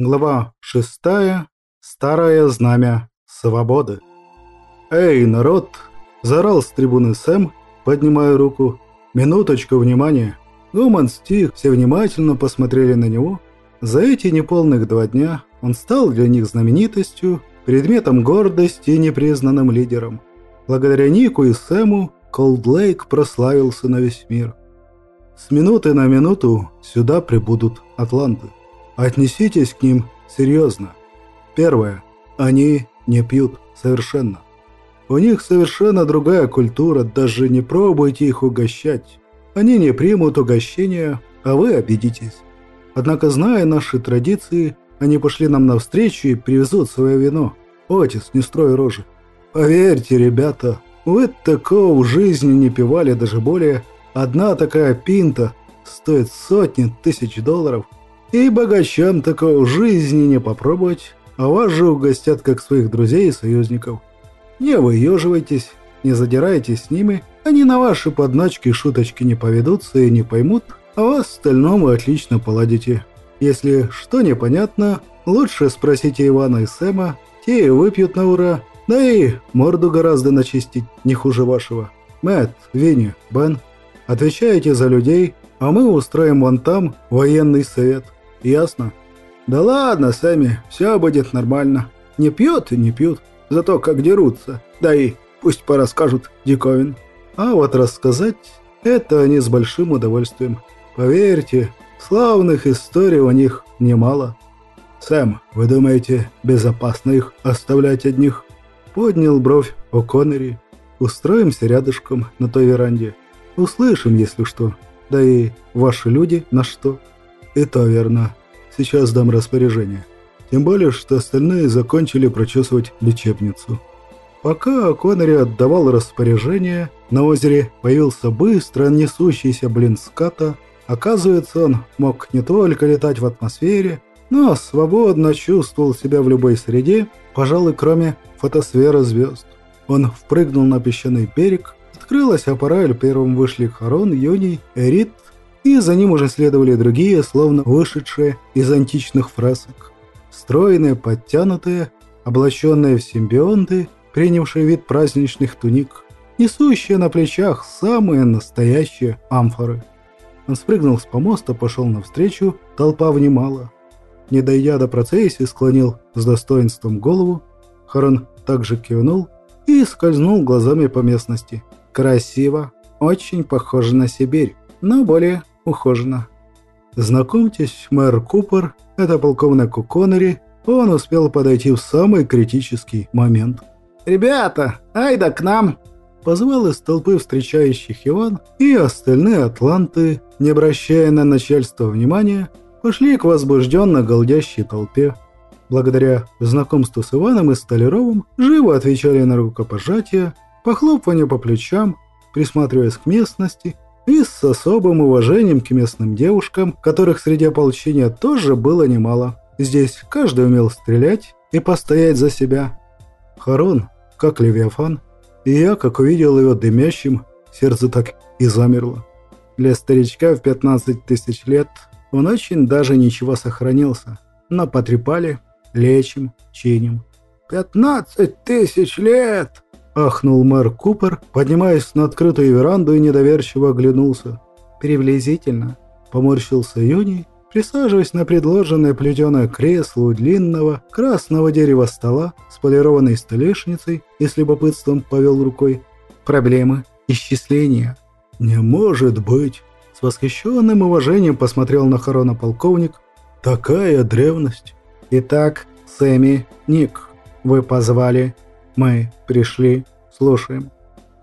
Глава 6. Старое знамя свободы. «Эй, народ!» – заорал с трибуны Сэм, поднимая руку. «Минуточку внимания!» Гуман стих, все внимательно посмотрели на него. За эти неполных два дня он стал для них знаменитостью, предметом гордости и непризнанным лидером. Благодаря Нику и Сэму Колд Лейк прославился на весь мир. С минуты на минуту сюда прибудут атланты. Отнеситесь к ним серьезно. Первое. Они не пьют совершенно. У них совершенно другая культура, даже не пробуйте их угощать. Они не примут угощения, а вы обидитесь. Однако, зная наши традиции, они пошли нам навстречу и привезут свое вино. Отец, не строй рожи. Поверьте, ребята, вы такого в жизни не пивали даже более. Одна такая пинта стоит сотни тысяч долларов. И богачам такого жизни не попробовать, а вас же угостят как своих друзей и союзников. Не выеживайтесь, не задирайтесь с ними, они на ваши подначки и шуточки не поведутся и не поймут, а вас остальном вы отлично поладите. Если что непонятно, лучше спросите Ивана и Сэма, те и выпьют на ура, да и морду гораздо начистить, не хуже вашего. Мэтт, Винни, Бен, отвечаете за людей, а мы устроим вон там военный совет. Ясно? Да ладно, Сэмми, все будет нормально. Не пьют и не пьют, зато как дерутся. Да и пусть порасскажут диковин. А вот рассказать это они с большим удовольствием. Поверьте, славных историй у них немало. Сэм, вы думаете, безопасно их оставлять одних? Поднял бровь о Коннери. Устроимся рядышком на той веранде. Услышим, если что. Да и ваши люди на что. И то верно. Сейчас дам распоряжение. Тем более, что остальные закончили прочесывать лечебницу. Пока Коннери отдавал распоряжение, на озере появился быстро несущийся блин ската. Оказывается, он мог не только летать в атмосфере, но свободно чувствовал себя в любой среде, пожалуй, кроме фотосферы звезд. Он впрыгнул на песчаный берег, открылась аппарель, первым вышли Харон, Юний, Эрит, и за ним уже следовали другие, словно вышедшие из античных фресок. Стройные, подтянутые, облаченные в симбионты, принявшие вид праздничных туник, несущие на плечах самые настоящие амфоры. Он спрыгнул с помоста, пошел навстречу, толпа внимала. Не дойдя до процессии, склонил с достоинством голову. Харон также кивнул и скользнул глазами по местности. Красиво, очень похоже на Сибирь, но более ухоженно. Знакомьтесь, мэр Купер, это полковник Коннери, он успел подойти в самый критический момент. «Ребята, айда к нам!» Позвал из толпы встречающих Иван, и остальные атланты, не обращая на начальство внимания, пошли к возбужденно голдящей толпе. Благодаря знакомству с Иваном и Столяровым живо отвечали на рукопожатия, похлопывание по плечам, присматриваясь к местности и с особым уважением к местным девушкам, которых среди ополчения тоже было немало. Здесь каждый умел стрелять и постоять за себя. Харон, как Левиафан, и я, как увидел его дымящим, сердце так и замерло. Для старичка в 15 тысяч лет он очень даже ничего сохранился. Но потрепали, лечим, чиним. «Пятнадцать тысяч лет!» – ахнул мэр Купер, поднимаясь на открытую веранду и недоверчиво оглянулся. «Приблизительно», – поморщился Юний, присаживаясь на предложенное плетеное кресло у длинного красного дерева стола с полированной столешницей и с любопытством повел рукой. «Проблемы, исчисления». «Не может быть!» С восхищенным уважением посмотрел на Харона полковник. «Такая древность!» «Итак, Сэмми, Ник, вы позвали, мы пришли, слушаем».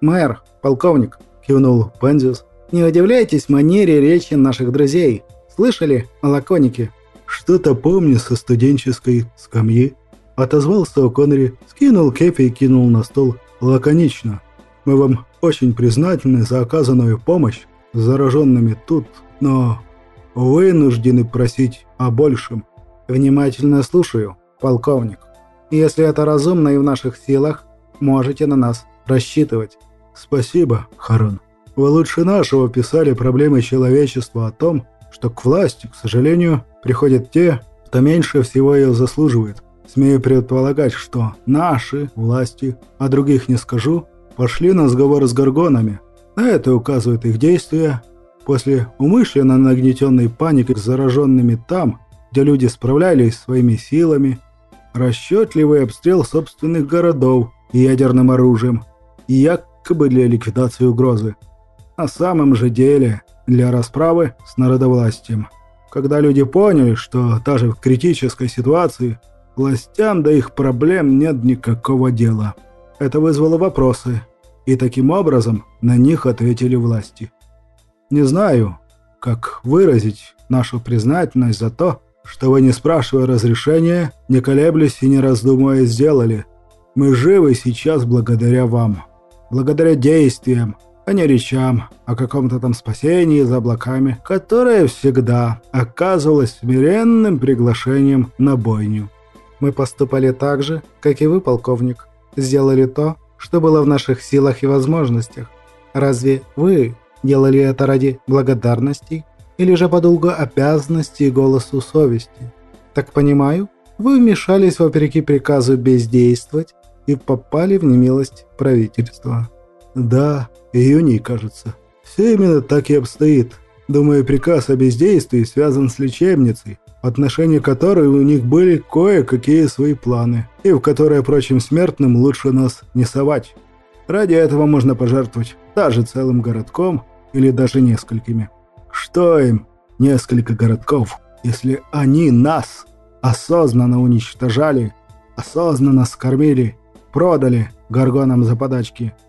«Мэр, полковник», — кивнул Пензис, — «не удивляйтесь манере речи наших друзей. Слышали о лаконике?» «Что-то помню со студенческой скамьи», — отозвался О'Коннери, скинул кепи и кинул на стол. «Лаконично. Мы вам очень признательны за оказанную помощь зараженными тут, но вынуждены просить о большем. Внимательно слушаю, полковник. Если это разумно и в наших силах, можете на нас рассчитывать. Спасибо, Харон. Вы лучше нашего писали проблемы человечества о том, что к власти, к сожалению, приходят те, кто меньше всего ее заслуживает. Смею предполагать, что наши власти, а других не скажу, пошли на сговор с горгонами. На это указывают их действия. После умышленно нагнетенной паники с зараженными там, где люди справлялись своими силами, расчетливый обстрел собственных городов ядерным оружием, якобы для ликвидации угрозы. На самом же деле для расправы с народовластием. Когда люди поняли, что даже в критической ситуации властям до их проблем нет никакого дела. Это вызвало вопросы, и таким образом на них ответили власти. Не знаю, как выразить нашу признательность за то, что вы, не спрашивая разрешения, не колеблясь и не раздумывая, сделали. Мы живы сейчас благодаря вам, благодаря действиям, а не речам о каком-то там спасении за облаками, которое всегда оказывалось смиренным приглашением на бойню. Мы поступали так же, как и вы, полковник. Сделали то, что было в наших силах и возможностях. Разве вы делали это ради благодарностей или же по долгу обязанности и голосу совести? Так понимаю, вы вмешались вопреки приказу бездействовать и попали в немилость правительства. Да, июней, кажется. Все именно так и обстоит. Думаю, приказ о бездействии связан с лечебницей, в отношении которой у них были кое-какие свои планы, и в которые прочим смертным лучше нас не совать. Ради этого можно пожертвовать даже целым городком или даже несколькими. Что им несколько городков, если они нас осознанно уничтожали, осознанно скормили, продали горгонам за подачки –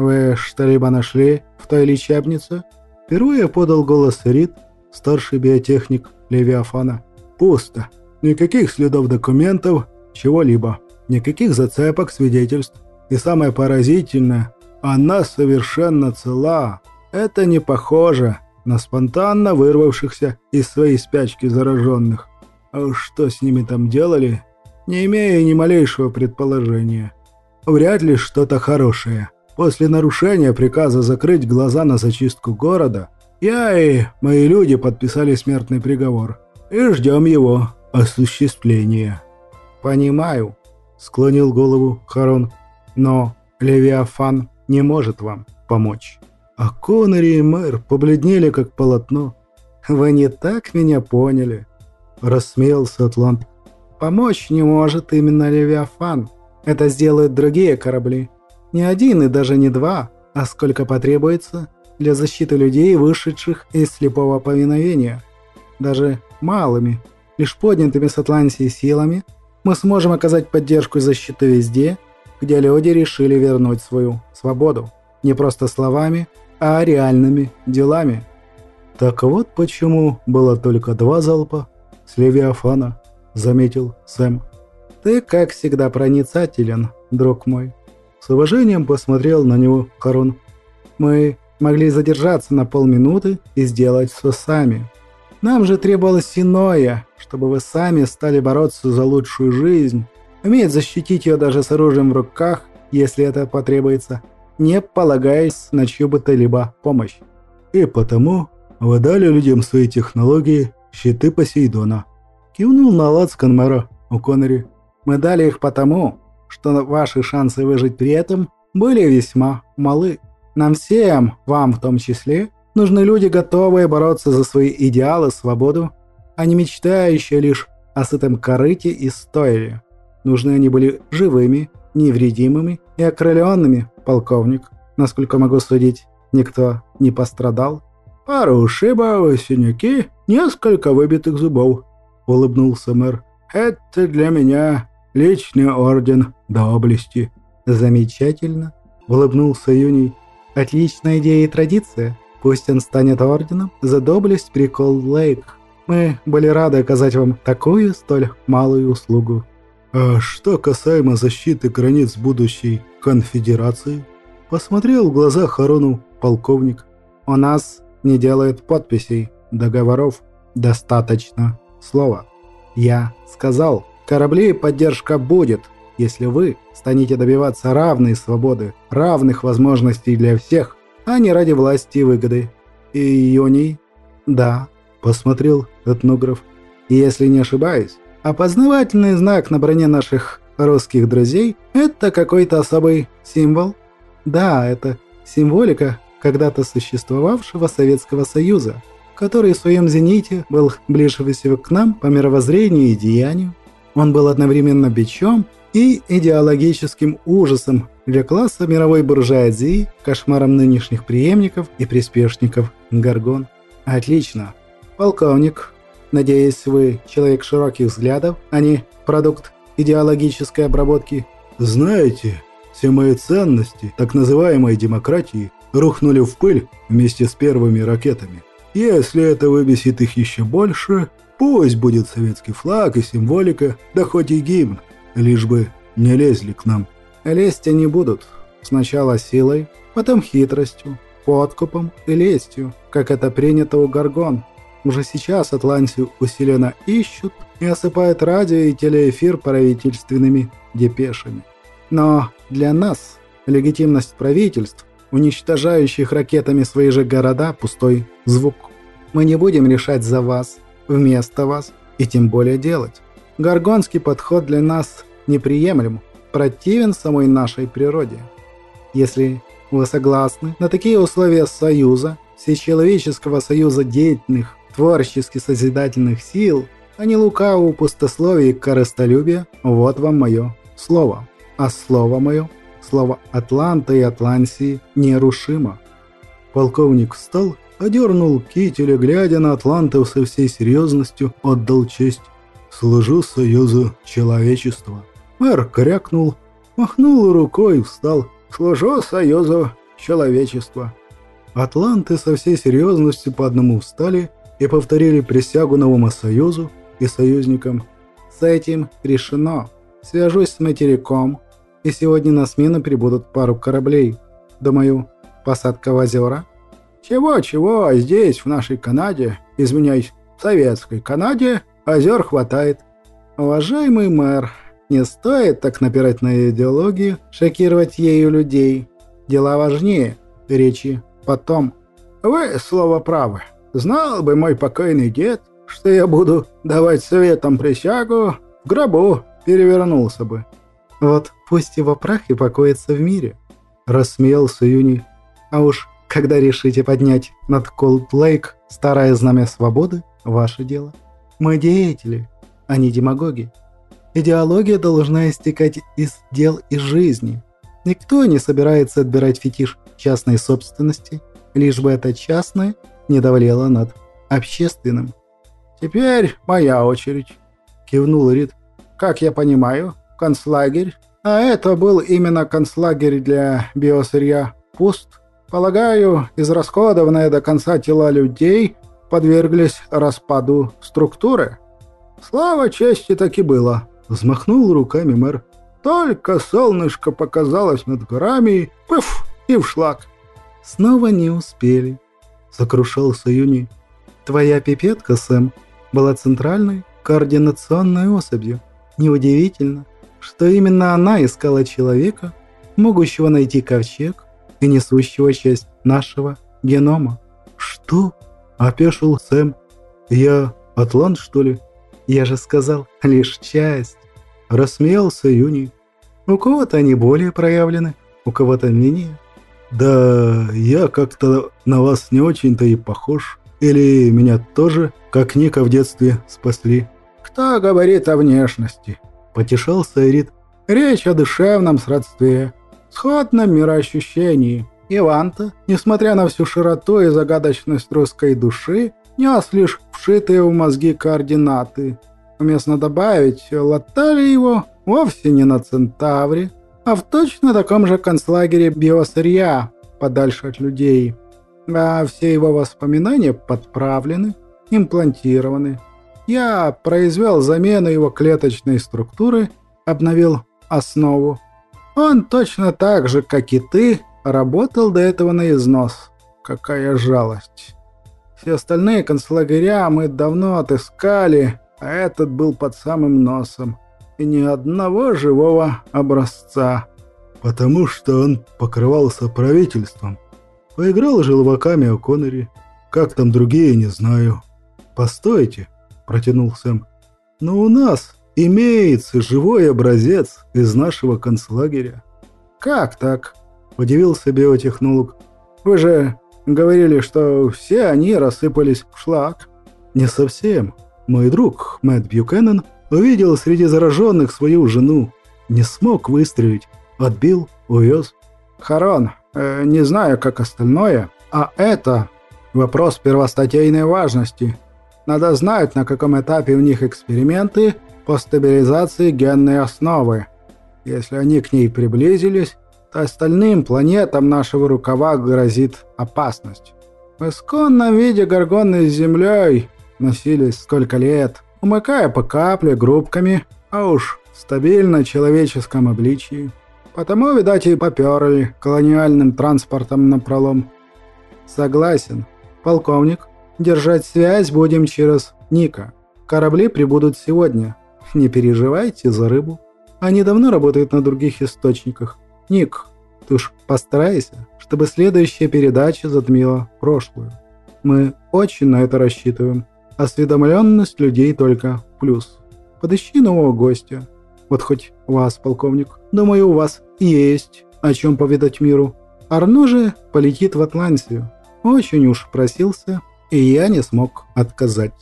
«Вы что-либо нашли в той лечебнице?» Впервые подал голос Рид, старший биотехник Левиафана. «Пусто. Никаких следов документов, чего-либо. Никаких зацепок, свидетельств. И самое поразительное, она совершенно цела. Это не похоже на спонтанно вырвавшихся из своей спячки зараженных. А что с ними там делали, не имея ни малейшего предположения. Вряд ли что-то хорошее». После нарушения приказа закрыть глаза на зачистку города, я и мои люди подписали смертный приговор и ждем его осуществления. «Понимаю», — склонил голову Харон, — «но Левиафан не может вам помочь». А Коннери и мэр побледнели, как полотно. «Вы не так меня поняли», — рассмеялся Атлант. «Помочь не может именно Левиафан. Это сделают другие корабли. Не один и даже не два, а сколько потребуется для защиты людей, вышедших из слепого повиновения. Даже малыми, лишь поднятыми с Атлантии силами, мы сможем оказать поддержку и защиту везде, где люди решили вернуть свою свободу. Не просто словами, а реальными делами. Так вот почему было только два залпа с Левиафана, заметил Сэм. Ты, как всегда, проницателен, друг мой. С уважением посмотрел на него Харон. «Мы могли задержаться на полминуты и сделать все сами. Нам же требовалось иное, чтобы вы сами стали бороться за лучшую жизнь, уметь защитить ее даже с оружием в руках, если это потребуется, не полагаясь на чью бы то либо помощь. И потому вы дали людям свои технологии щиты Посейдона. Кивнул на лацкан мэра Коннери. Мы дали их потому, что ваши шансы выжить при этом были весьма малы. Нам всем, вам в том числе, нужны люди, готовые бороться за свои идеалы, свободу, а не мечтающие лишь о сытом корыте и стойле. Нужны они были живыми, невредимыми и окрыленными, полковник. Насколько могу судить, никто не пострадал. Пару ушибов, синяки, несколько выбитых зубов, улыбнулся мэр. Это для меня Личный орден доблести. Замечательно, улыбнулся Юний. Отличная идея и традиция. Пусть он станет орденом за доблесть при Колд-Лейк. Мы были рады оказать вам такую столь малую услугу. А что касаемо защиты границ будущей конфедерации? Посмотрел в глаза Харону полковник. У нас не делают подписей, договоров. Достаточно слова. Я сказал, Кораблей поддержка будет, если вы станете добиваться равной свободы, равных возможностей для всех, а не ради власти и выгоды. И Йоний? Да, посмотрел этнограф. Если не ошибаюсь, опознавательный знак на броне наших русских друзей – это какой-то особый символ? Да, это символика когда-то существовавшего Советского Союза, который в своем зените был ближе всего к нам по мировоззрению и деянию. Он был одновременно бичом и идеологическим ужасом для класса мировой буржуазии, кошмаром нынешних преемников и приспешников Гаргон. Отлично. Полковник, надеюсь, вы человек широких взглядов, а не продукт идеологической обработки. Знаете, все мои ценности так называемой демократии рухнули в пыль вместе с первыми ракетами. Если это выбесит их еще больше, пусть будет советский флаг и символика, да хоть и гимн, лишь бы не лезли к нам. Лезть они будут. Сначала силой, потом хитростью, подкупом и лестью, как это принято у Гаргон. Уже сейчас Атлантию усиленно ищут и осыпают радио и телеэфир правительственными депешами. Но для нас легитимность правительств, уничтожающих ракетами свои же города, пустой звук. Мы не будем решать за вас, вместо вас и тем более делать. Гаргонский подход для нас неприемлем, противен самой нашей природе. Если вы согласны на такие условия союза, всечеловеческого союза деятельных, творчески созидательных сил, а не лукавого пустословия и корыстолюбия, вот вам мое слово. А слово мое, слово Атланта и Атлантии, нерушимо. Полковник встал, одернул кителя, глядя на Атлантов со всей серьезностью, отдал честь. «Служу Союзу Человечества». Мэр крякнул, махнул рукой и встал. «Служу Союзу Человечества». Атланты со всей серьезностью по одному встали и повторили присягу новому союзу и союзникам. С этим решено. Свяжусь с материком, и сегодня на смену прибудут пару кораблей. Думаю, посадка в озера? Чего-чего, здесь, в нашей Канаде, извиняюсь, в советской Канаде, озер хватает. Уважаемый мэр, не стоит так напирать на идеологию, шокировать ею людей. Дела важнее, речи потом. Вы слово правы. Знал бы мой покойный дед, что я буду давать советам присягу, в гробу перевернулся бы. Вот пусть его прах и покоится в мире, рассмеялся Юни. А уж когда решите поднять над Колд-Лейк старое знамя свободы, ваше дело. Мы деятели, а не демагоги. Идеология должна истекать из дел и жизни. Никто не собирается отбирать фетиш частной собственности, лишь бы это частное не давлело над общественным. «Теперь моя очередь», — кивнул Рид. «Как я понимаю, концлагерь, а это был именно концлагерь для биосырья, пуст. Полагаю, израсходованные до конца тела людей подверглись распаду структуры. Слава чести таки было», — взмахнул руками мэр. «Только солнышко показалось над горами, пыф, и в шлак». «Снова не успели», — сокрушался Юни. «Твоя пипетка, Сэм, была центральной координационной особью. Неудивительно, что именно она искала человека, могущего найти ковчег и несущего часть нашего генома. «Что?» – опешил Сэм. «Я атлант, что ли?» «Я же сказал, лишь часть!» – рассмеялся Юни. «У кого-то они более проявлены, у кого-то менее». «Да, я как-то на вас не очень-то и похож. Или меня тоже, как Ника в детстве, спасли?» «Кто говорит о внешности?» – потешался Эрит. «Речь о душевном сродстве, сходном мироощущении. Иван-то, несмотря на всю широту и загадочность русской души, нес лишь вшитые в мозги координаты. Уместно добавить, латали его вовсе не на Центавре, а в точно таком же концлагере биосырья, подальше от людей. А все его воспоминания подправлены, имплантированы. Я произвел замену его клеточной структуры, обновил основу. Он точно так же, как и ты, работал до этого на износ. Какая жалость. Все остальные концлагеря мы давно отыскали, а этот был под самым носом ни одного живого образца. Потому что он покрывался правительством. Поиграл желваками о Коннери. Как там другие, не знаю. Постойте, протянул Сэм. «Но у нас имеется живой образец из нашего концлагеря». «Как так?» – удивился биотехнолог. «Вы же говорили, что все они рассыпались в шлак». «Не совсем. Мой друг Мэтт Бьюкеннон увидел среди зараженных свою жену. Не смог выстрелить. Отбил, увез». «Харон, э, не знаю, как остальное, а это вопрос первостатейной важности. Надо знать, на каком этапе у них эксперименты по стабилизации генной основы. Если они к ней приблизились, то остальным планетам нашего рукава грозит опасность. В исконном виде горгоны с Землей носились сколько лет, умыкая по капле группками, а уж в стабильно человеческом обличии. Потому, видать, и поперли колониальным транспортом на пролом. Согласен. Полковник, держать связь будем через Ника. Корабли прибудут сегодня. Не переживайте за рыбу. Они давно работают на других источниках. Ник, ты уж постарайся, чтобы следующая передача затмила прошлую. Мы очень на это рассчитываем. Осведомленность людей только плюс. Подыщи нового гостя. Вот хоть вас, полковник. Думаю, у вас есть о чем повидать миру. Арно же полетит в Атлантию. Очень уж просился, и я не смог отказать.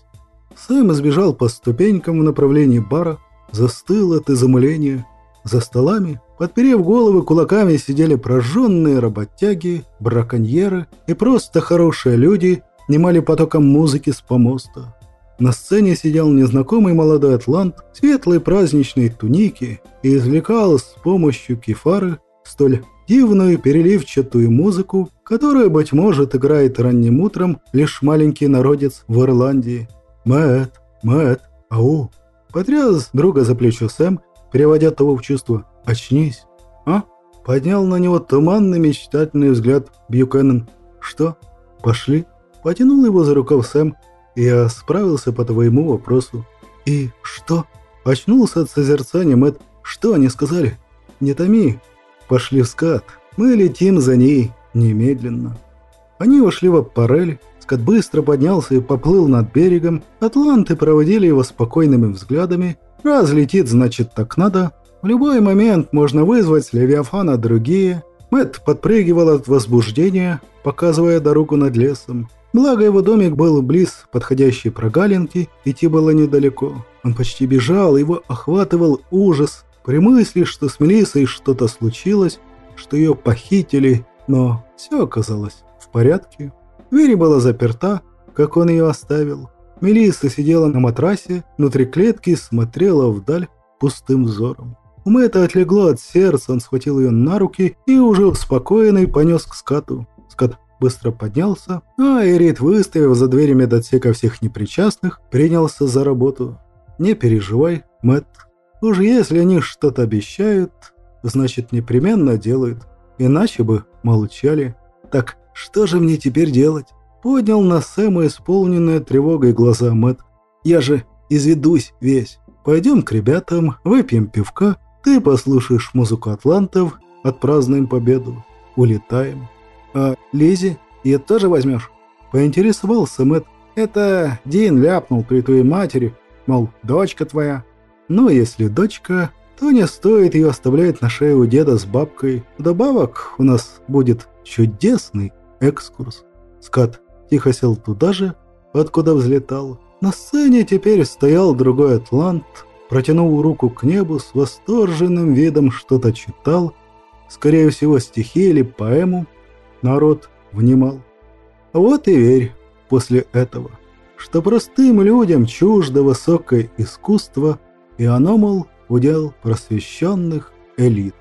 Сэм сбежал по ступенькам в направлении бара, застыл от изумления. За столами, подперев головы кулаками, сидели прожженные работяги, браконьеры и просто хорошие люди, немали потоком музыки с помоста. На сцене сидел незнакомый молодой атлант в светлой праздничной тунике и извлекал с помощью кефары столь дивную переливчатую музыку, которую, быть может, играет ранним утром лишь маленький народец в Ирландии. «Мэтт, Мэтт, ау!» Потряс друга за плечо Сэм, переводя того в чувство. «Очнись!» «А?» Поднял на него туманный мечтательный взгляд Бьюкеннон. «Что? Пошли?» Потянул его за рукав Сэм, я справился по твоему вопросу. И что? Очнулся от созерцания, Мэтт. Что они сказали? Не томи. Пошли в скат. Мы летим за ней немедленно. Они вошли в аппарель. Скат быстро поднялся и поплыл над берегом. Атланты проводили его спокойными взглядами. Раз летит, значит так надо. В любой момент можно вызвать с Левиафана другие. Мэтт подпрыгивал от возбуждения, показывая дорогу над лесом. Благо его домик был близ подходящей прогалинки, идти было недалеко. Он почти бежал, его охватывал ужас при мысли, что с Мелиссой что-то случилось, что ее похитили, но все оказалось в порядке. Дверь была заперта, как он ее оставил. Мелисса сидела на матрасе, внутри клетки смотрела вдаль пустым взором. У Мэтта отлегло от сердца, он схватил ее на руки и уже успокоенный понес к скату. Скат быстро поднялся, а Эрит, выставив за дверью медотсека всех непричастных, принялся за работу. «Не переживай, Мэтт. Уж если они что-то обещают, значит непременно делают. Иначе бы молчали. Так что же мне теперь делать?» Поднял на Сэма исполненная тревогой глаза Мэтт. «Я же изведусь весь. Пойдем к ребятам, выпьем пивка, ты послушаешь музыку атлантов, отпразднуем победу. Улетаем». «А Лизи, ее тоже возьмешь?» Поинтересовался Мэтт. «Это Дин ляпнул при твоей матери, мол, дочка твоя». «Ну, если дочка, то не стоит ее оставлять на шее у деда с бабкой. Вдобавок у нас будет чудесный экскурс». Скат тихо сел туда же, откуда взлетал. На сцене теперь стоял другой атлант, протянул руку к небу с восторженным видом что-то читал, скорее всего стихи или поэму, Народ внимал. Вот и верь после этого, что простым людям чуждо высокое искусство, и оно, мол, удел просвещенных элит.